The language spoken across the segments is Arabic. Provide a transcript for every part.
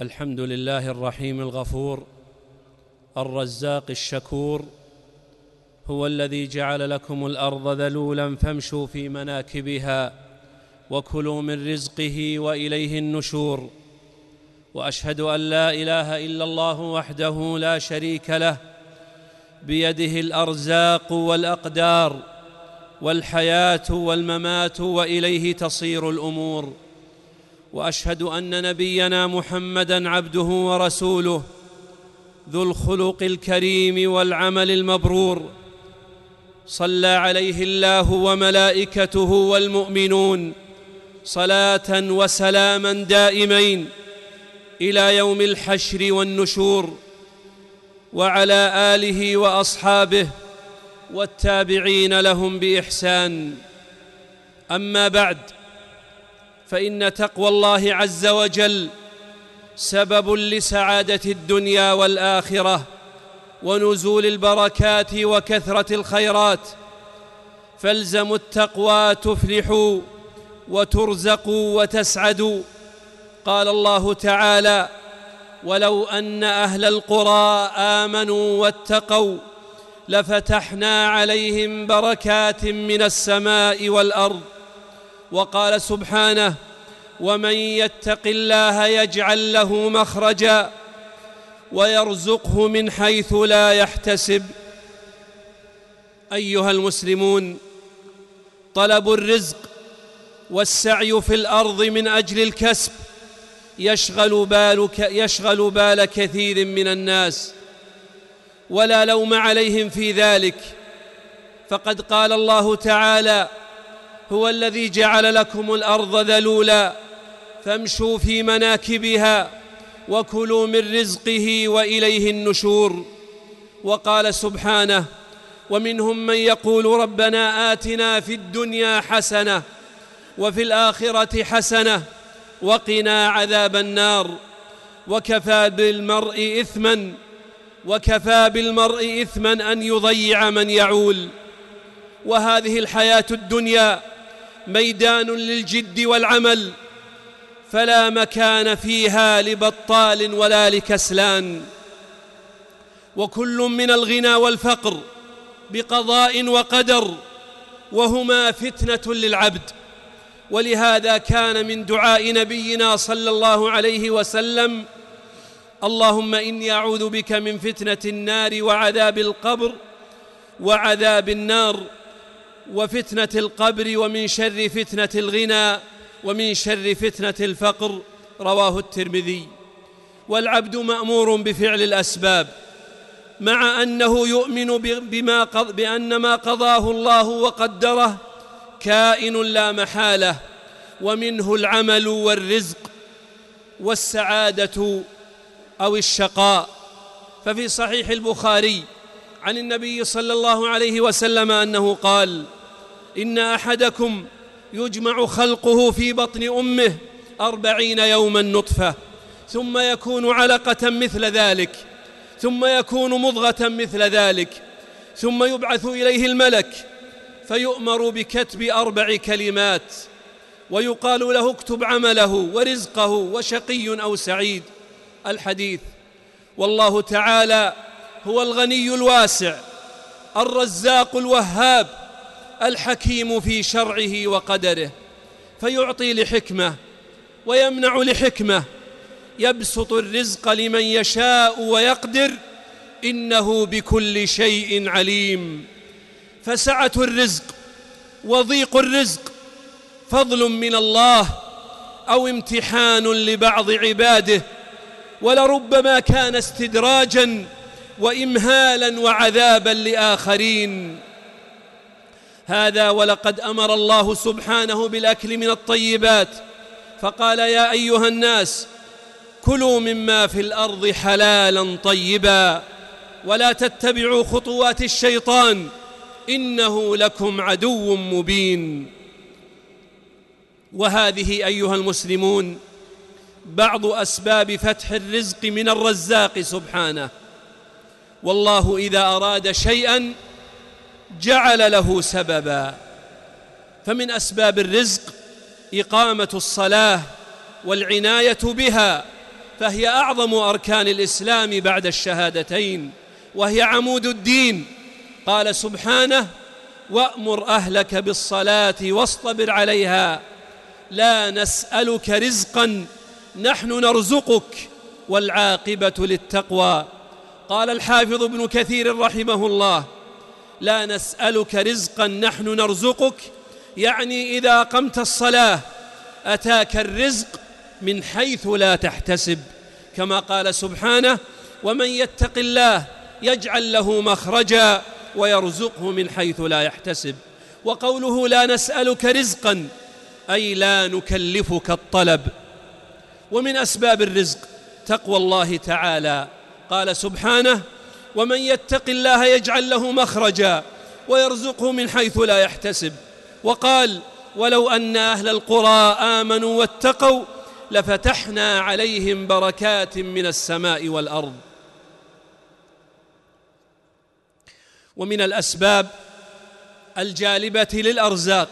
الحمد لله الرحيم الغفور الرزاق الشكور هو الذي جعل لكم الأرض ذلولا فامشوا في مناكبها وكلوا من رزقه وإليه النشور وأشهد أن لا إله إلا الله وحده لا شريك له بيده الأرزاق والأقدار والحياة والممات وإليه تصير الأمور. وأشهد أن نبينا محمدا عبده ورسوله ذو الخلق الكريم والعمل المبرور. صلى عليه الله وملائكته والمؤمنون صلاة وسلاما دائمين إلى يوم الحشر والنشور. وعلى آله وأصحابه والتابعين لهم بإحسان. أما بعد فإن تقوى الله عز وجل سبب لسعادة الدنيا والآخرة ونزول البركات وكثرة الخيرات. فالزموا التقوى تفلحوا وترزقوا وتسعدوا. قال الله تعالى ولو أن أهل القرى آمنوا واتقوا لفتحنا عليهم بركات من السماء والأرض وقال سبحانه ومن يتق الله يجعل له مخرجا ويرزقه من حيث لا يحتسب. أيها المسلمون طلب الرزق والسعي في الأرض من أجل الكسب يشغل بالك يشغل بال كثير من الناس ولا لوم عليهم في ذلك. فقد قال الله تعالى هو الذي جعل لكم الأرض ذلولا فامشوا في مناكبها وكلوا من رزقه وإليه النشور. وقال سبحانه ومنهم من يقول ربنا آتنا في الدنيا حسنة وفي الآخرة حسنة وقنا عذاب النار. وكفى بالمرء اثما وكفى بالمرء اثما أن يضيع من يعول. وهذه الحياة الدنيا ميدان للجد والعمل فلا مكان فيها لبطال ولا لكسلان. وكل من الغنى والفقر بقضاء وقدر وهما فتنة للعبد. ولهذا كان من دعاء نبينا صلى الله عليه وسلم اللهم إني أعوذ بك من فتنة النار وعذاب القبر وعذاب النار. وفتنة القبر ومن شر فتنة الغنى ومن شر فتنة الفقر رواه الترمذي. والعبد مأمور بفعل الأسباب مع أنه يؤمن بما قض بأن ما قضاه الله وقدره كائن لا محالة ومنه العمل والرزق والسعادة أو الشقاء. ففي صحيح البخاري عن النبي صلى الله عليه وسلم أنه قال إن أحدكم يجمع خلقه في بطن أمه أربعين يوما نطفة ثم يكون علقة مثل ذلك ثم يكون مضغة مثل ذلك ثم يبعث إليه الملك فيؤمر بكتب أربع كلمات ويقال له اكتب عمله ورزقه وشقي أو سعيد. الحديث والله تعالى هو الغني الواسع الرزاق الوهاب الحكيم في شرعه وقدره فيعطي لحكمة ويمنع لحكمة يبسط الرزق لمن يشاء ويقدر إنه بكل شيء عليم. فسعة الرزق وضيق الرزق فضل من الله أو امتحان لبعض عباده ولربما كان استدراجا وامهالا وعذابا لآخرين. هذا ولقد أمر الله سبحانه بالأكل من الطيبات. فقال يا أيها الناس كلوا مما في الأرض حلالا طيبا ولا تتبعوا خطوات الشيطان إنه لكم عدو مبين. وهذه أيها المسلمون بعض أسباب فتح الرزق من الرزاق سبحانه. والله إذا أراد شيئا جعل له سببا. فمن أسباب الرزق إقامة الصلاة والعناية بها فهي أعظم أركان الإسلام بعد الشهادتين وهي عمود الدين. قال سبحانه وأمر أهلك بالصلاة واصطبر عليها لا نسألك رزقا نحن نرزقك والعاقبة للتقوى. قال الحافظ ابن كثير رحمه الله لا نسألك رزقا نحن نرزقك. يعني إذا قمت الصلاة أتاك الرزق من حيث لا تحتسب. كما قال سبحانه ومن يتق الله يجعل له مخرجا ويرزقه من حيث لا يحتسب. وقوله لا نسألك رزقا أي لا نكلفك الطلب. ومن أسباب الرزق تقوى الله تعالى. قال سبحانه ومن يتق الله يجعل له مخرجا ويرزقه من حيث لا يحتسب. وقال ولو أن أهل القرى آمنوا واتقوا لفتحنا عليهم بركات من السماء والأرض. ومن الأسباب الجالبة للأرزاق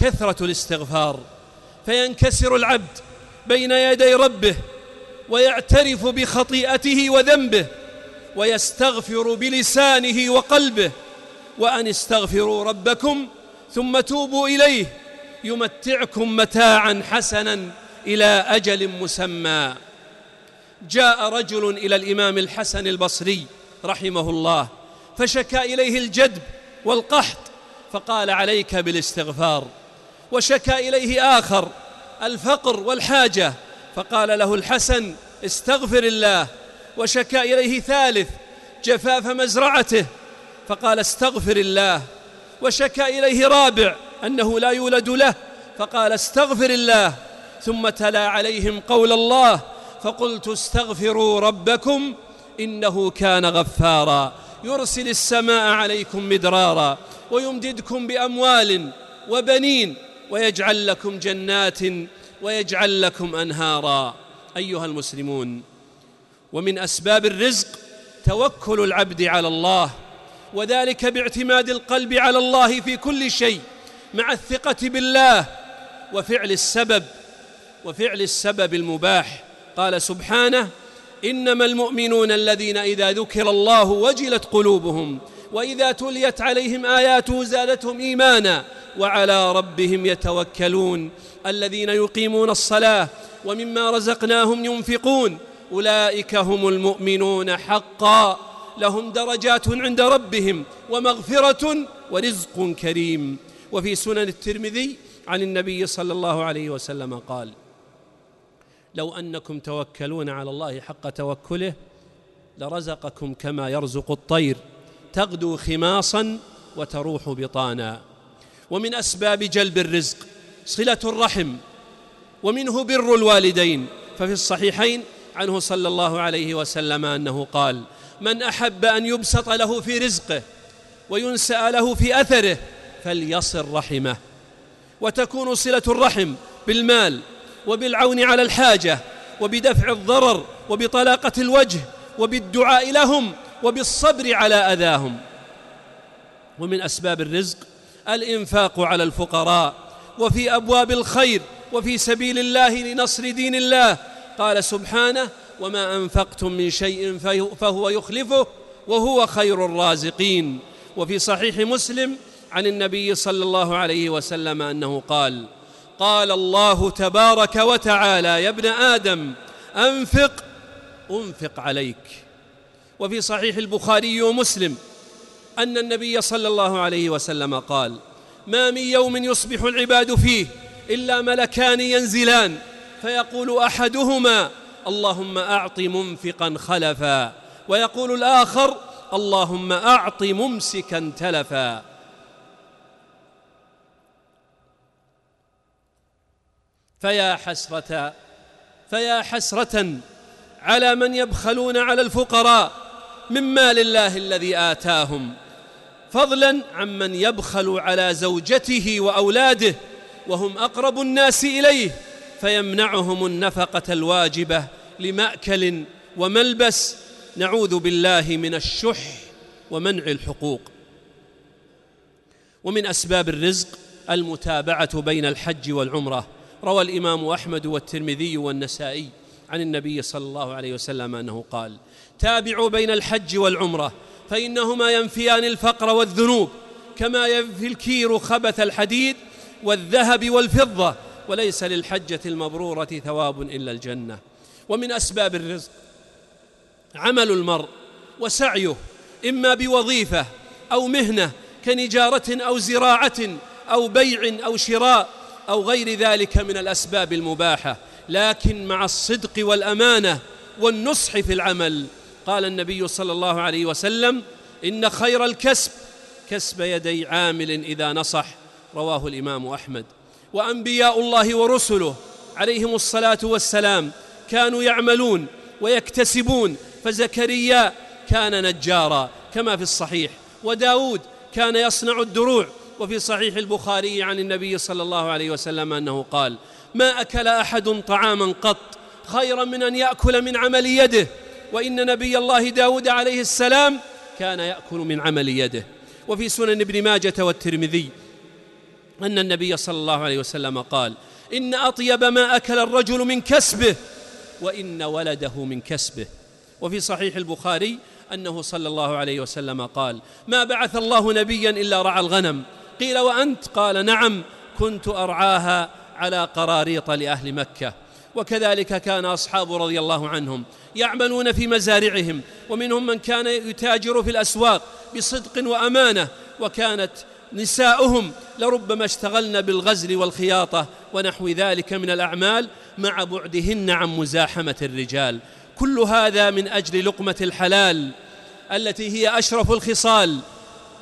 كثرة الاستغفار. فينكسر العبد بين يدي ربه ويعترف بخطيئته وذنبه. ويستغفر بلسانه وقلبه وأن استغفروا ربكم ثم توبوا إليه يمتعكم متاعا حسنا إلى أجل مسمى. جاء رجل إلى الإمام الحسن البصري رحمه الله فشكى إليه الجدب والقحط فقال عليك بالاستغفار. وشكى إليه آخر الفقر والحاجة فقال له الحسن استغفر الله وشكى اليه ثالث جفاف مزرعته فقال استغفر الله. وشكى اليه رابع أنه لا يولد له فقال استغفر الله. ثم تلا عليهم قول الله فقلت استغفروا ربكم إنه كان غفارا. يرسل السماء عليكم مدرارا ويمددكم بأموال وبنين ويجعل لكم جنات ويجعل لكم أنهارا. أيها المسلمون ومن أسباب الرزق توكل العبد على الله وذلك باعتماد القلب على الله في كل شيء مع الثقة بالله وفعل السبب وفعل السبب المباح. قال سبحانه إنما المؤمنون الذين إذا ذكر الله وجلت قلوبهم وإذا تليت عليهم آياته زادتهم إيمانا وعلى ربهم يتوكلون. الذين يقيمون الصلاة ومما رزقناهم ينفقون أولئك هم المؤمنون حقا. لهم درجات عند ربهم ومغفرة ورزق كريم. وفي سنن الترمذي عن النبي صلى الله عليه وسلم قال لو أنكم توكلون على الله حق توكله لرزقكم كما يرزق الطير. تغدو خماصا وتروح بطانا. ومن أسباب جلب الرزق صلة الرحم ومنه بر الوالدين. ففي الصحيحين عنه صلى الله عليه وسلم أنه قال من أحب أن يبسط له في رزقه وينسأ له في أثره فليصل رحمه. وتكون صلة الرحم بالمال وبالعون على الحاجة وبدفع الضرر وبطلاقة الوجه وبالدعاء لهم وبالصبر على أذاهم. ومن أسباب الرزق الإنفاق على الفقراء وفي أبواب الخير وفي سبيل الله لنصر دين الله قال سبحانه وما أنفقتم من شيء فهو يخلفه وهو خير الرازقين. وفي صحيح مسلم عن النبي صلى الله عليه وسلم أنه قال قال الله تبارك وتعالى يا ابن آدم أنفق أنفق عليك. وفي صحيح البخاري ومسلم أن النبي صلى الله عليه وسلم قال ما من يوم يصبح العباد فيه إلا ملكان ينزلان فيقول أحدهما اللهم أعط منفقا خلفا ويقول الآخر اللهم أعط ممسكا تلفا. فيا حسرة فيا حسرة على من يبخلون على الفقراء من مال الله الذي آتاهم فضلا عمن يبخل على زوجته وأولاده وهم أقرب الناس إليه. فيمنعهم النفقة الواجبة لمأكل وملبس نعوذ بالله من الشح ومنع الحقوق. ومن أسباب الرزق المتابعة بين الحج والعمرة. روى الإمام أحمد والترمذي والنسائي عن النبي صلى الله عليه وسلم أنه قال تابعوا بين الحج والعمرة فإنهما ينفيان الفقر والذنوب كما ينفي الكير خبث الحديد والذهب والفضة وليس للحجة المبرورة ثواب إلا الجنة. ومن أسباب الرزق عمل المرء وسعيه إما بوظيفة أو مهنة كنجارة أو زراعة أو بيع أو شراء أو غير ذلك من الأسباب المباحة. لكن مع الصدق والأمانة والنصح في العمل قال النبي صلى الله عليه وسلم إن خير الكسب كسب يدي عامل إذا نصح. رواه الإمام أحمد. وأنبياء الله ورسله عليهم الصلاة والسلام كانوا يعملون ويكتسبون فزكريا كان نجارا كما في الصحيح وداود كان يصنع الدروع وفي صحيح البخاري عن النبي صلى الله عليه وسلم أنه قال ما أكل أحد طعاما قط خيرا من أن يأكل من عمل يده وإن نبي الله داود عليه السلام كان يأكل من عمل يده. وفي سنن ابن ماجة والترمذي أن النبي صلى الله عليه وسلم قال إن أطيب ما أكل الرجل من كسبه وإن ولده من كسبه. وفي صحيح البخاري أنه صلى الله عليه وسلم قال ما بعث الله نبيا إلا رعى الغنم. قيل وأنت؟ قال نعم كنت أرعاها على قراريط لأهل مكة. وكذلك كان أصحاب رضي الله عنهم يعملون في مزارعهم ومنهم من كان يتاجر في الأسواق بصدق وأمانة. وكانت نساؤهم لربما اشتغلن بالغزل والخياطة ونحو ذلك من الأعمال مع بعدهن عن مزاحمة الرجال. كل هذا من أجل لقمة الحلال التي هي أشرف الخصال.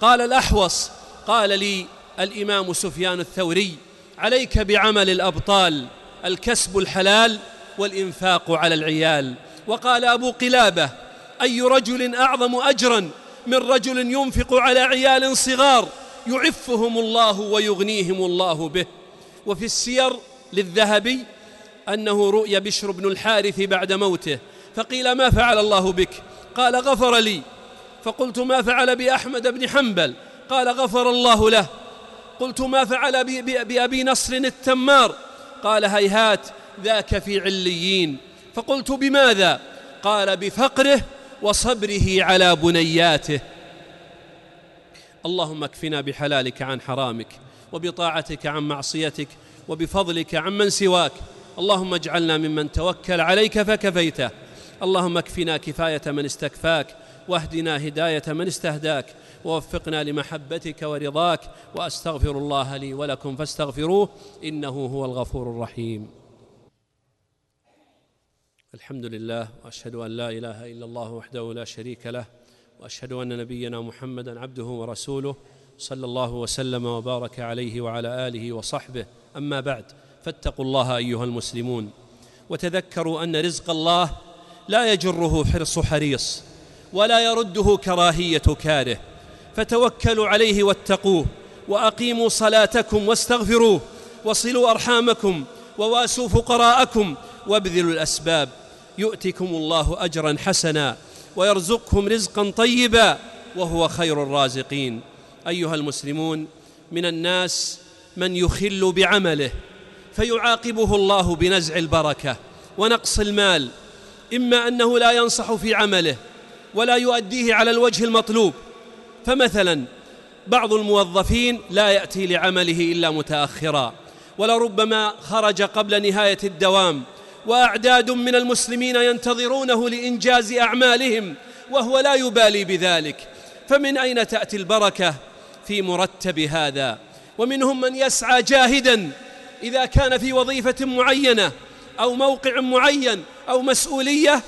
قال الأحوص قال لي الإمام سفيان الثوري عليك بعمل الأبطال الكسب الحلال والإنفاق على العيال. وقال أبو قلابة أي رجل أعظم أجرا من رجل ينفق على عيال صغار يعفهم الله ويغنيهم الله به. وفي السير للذهبي أنه رؤي بشر بن الحارث بعد موته فقيل ما فعل الله بك؟ قال غفر لي. فقلت ما فعل بأحمد بن حنبل؟ قال غفر الله له. قلت ما فعل بأبي نصر التمار؟ قال هيهات ذاك في عليين. فقلت بماذا؟ قال بفقره وصبره على بنياته. اللهم اكفنا بحلالك عن حرامك وبطاعتك عن معصيتك وبفضلك عمن سواك. اللهم اجعلنا ممن توكل عليك فكفيته. اللهم اكفنا كفاية من استكفاك واهدنا هداية من استهداك ووفقنا لمحبتك ورضاك. وأستغفر الله لي ولكم فاستغفروه إنه هو الغفور الرحيم. الحمد لله وأشهد أن لا إله إلا الله وحده لا شريك له وأشهد أن نبينا محمدا عبده ورسوله صلى الله وسلم وبارك عليه وعلى آله وصحبه. أما بعد فاتقوا الله أيها المسلمون وتذكروا أن رزق الله لا يجره حرص حريص ولا يرده كراهية كاره. فتوكلوا عليه واتقوه وأقيموا صلاتكم واستغفروه وصلوا أرحامكم وواسوا فقراءكم وابذلوا الأسباب. يؤتكم الله أجرا حسنا. ويرزقكم رزقا طيبا وهو خير الرازقين. أيها المسلمون من الناس من يخل بعمله فيعاقبه الله بنزع البركة ونقص المال إما أنه لا ينصح في عمله ولا يؤديه على الوجه المطلوب. فمثلا بعض الموظفين لا يأتي لعمله إلا متأخرا ولربما خرج قبل نهاية الدوام وأعداد من المسلمين ينتظرونه لإنجاز أعمالهم وهو لا يبالي بذلك. فمن أين تأتي البركة في مرتب هذا؟ ومنهم من يسعى جاهدا إذا كان في وظيفة معينة أو موقع معين أو مسؤولية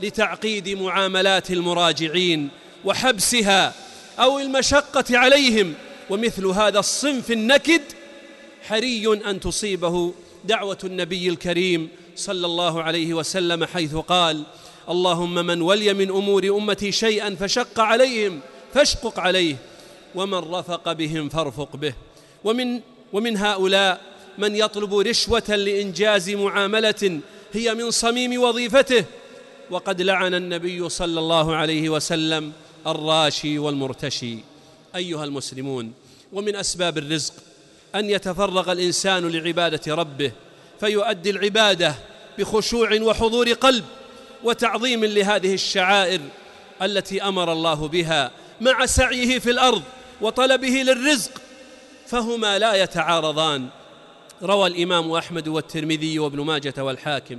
لتعقيد معاملات المراجعين وحبسها أو المشقة عليهم. ومثل هذا الصنف النكد حري أن تصيبه دعوة النبي الكريم صلى الله عليه وسلم حيث قال اللهم من ولي من أمور أمتي شيئا فشق عليهم فاشقق عليه ومن رفق بهم فارفق به. ومن ومن هؤلاء من يطلب رشوة لإنجاز معاملة هي من صميم وظيفته. وقد لعن النبي صلى الله عليه وسلم الراشي والمرتشي. أيها المسلمون ومن أسباب الرزق أن يتفرغ الإنسان لعبادة ربه فيؤدي العبادة بخشوع وحضور قلب وتعظيم لهذه الشعائر التي أمر الله بها مع سعيه في الأرض وطلبه للرزق فهما لا يتعارضان. روى الإمام أحمد والترمذي وابن ماجة والحاكم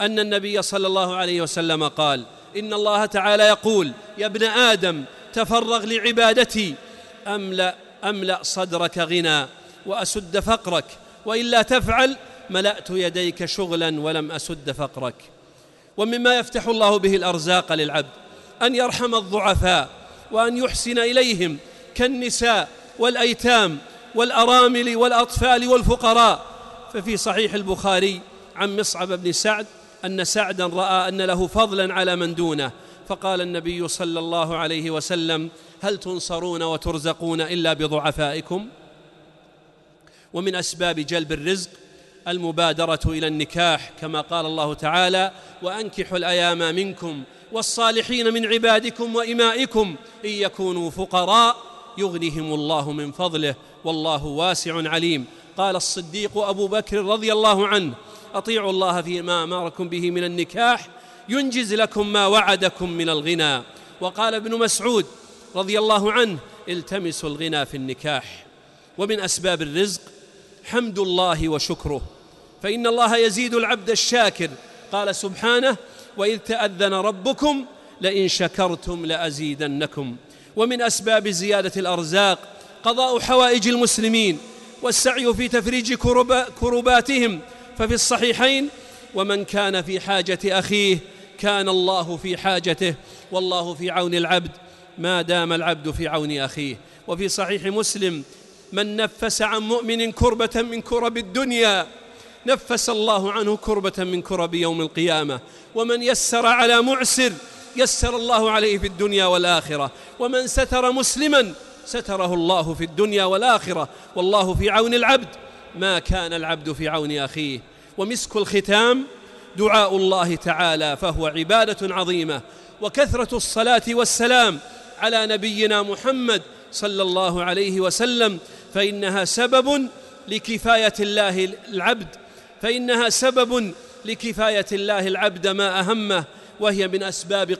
أن النبي صلى الله عليه وسلم قال إن الله تعالى يقول يا ابن آدم تفرغ لعبادتي أملأ أملأ صدرك غنى وأسد فقرك وإلا تفعل ملأت يديك شغلا ولم أسد فقرك. ومما يفتح الله به الأرزاق للعبد أن يرحم الضعفاء وأن يحسن إليهم كالنساء والأيتام والأرامل والأطفال والفقراء. ففي صحيح البخاري عن مصعب بن سعد أن سعدا رأى أن له فضلا على من دونه فقال النبي صلى الله عليه وسلم هل تنصرون وترزقون إلا بضعفائكم؟ ومن أسباب جلب الرزق المبادرة إلى النكاح كما قال الله تعالى وأنكحوا الأيام منكم والصالحين من عبادكم وإمائكم إن يكونوا فقراء يغنهم الله من فضله والله واسع عليم. قال الصديق أبو بكر رضي الله عنه أطيعوا الله فيما أمركم به من النكاح ينجز لكم ما وعدكم من الغنى. وقال ابن مسعود رضي الله عنه التمسوا الغنى في النكاح. ومن أسباب الرزق حمد الله وشكره. فإن الله يزيد العبد الشاكر. قال سبحانه وإذ تأذن ربكم لئن شكرتم لأزيدنكم. ومن أسباب زيادة الأرزاق قضاء حوائج المسلمين والسعي في تفريج كرباتهم. ففي الصحيحين ومن كان في حاجة أخيه كان الله في حاجته والله في عون العبد ما دام العبد في عون أخيه. وفي صحيح مسلم من نفس عن مؤمن كربة من كرب الدنيا نفس الله عنه كربة من كرب يوم القيامة. ومن يسر على معسر يسر الله عليه في الدنيا والآخرة. ومن ستر مسلما ستره الله في الدنيا والآخرة. والله في عون العبد. ما كان العبد في عون أخيه. ومسك الختام دعاء الله تعالى فهو عبادة عظيمة. وكثرة الصلاة والسلام على نبينا محمد صلى الله عليه وسلم. فإنها سبب لكفاية الله العبد فإنها سبب لكفاية الله العبد ما أهمه وهي من أسباب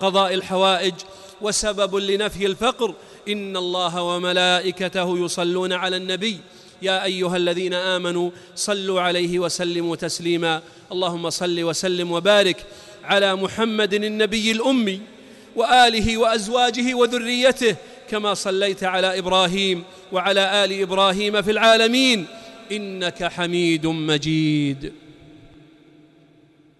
قضاء الحوائج وسبب لنفي الفقر. إن الله وملائكته يصلون على النبي. يا أيها الذين آمنوا صلوا عليه وسلموا تسليما. اللهم صل وسلم وبارك على محمد النبي الأمي وآله وأزواجه وذريته كما صليت على إبراهيم وعلى آل إبراهيم في العالمين. إنك حميد مجيد.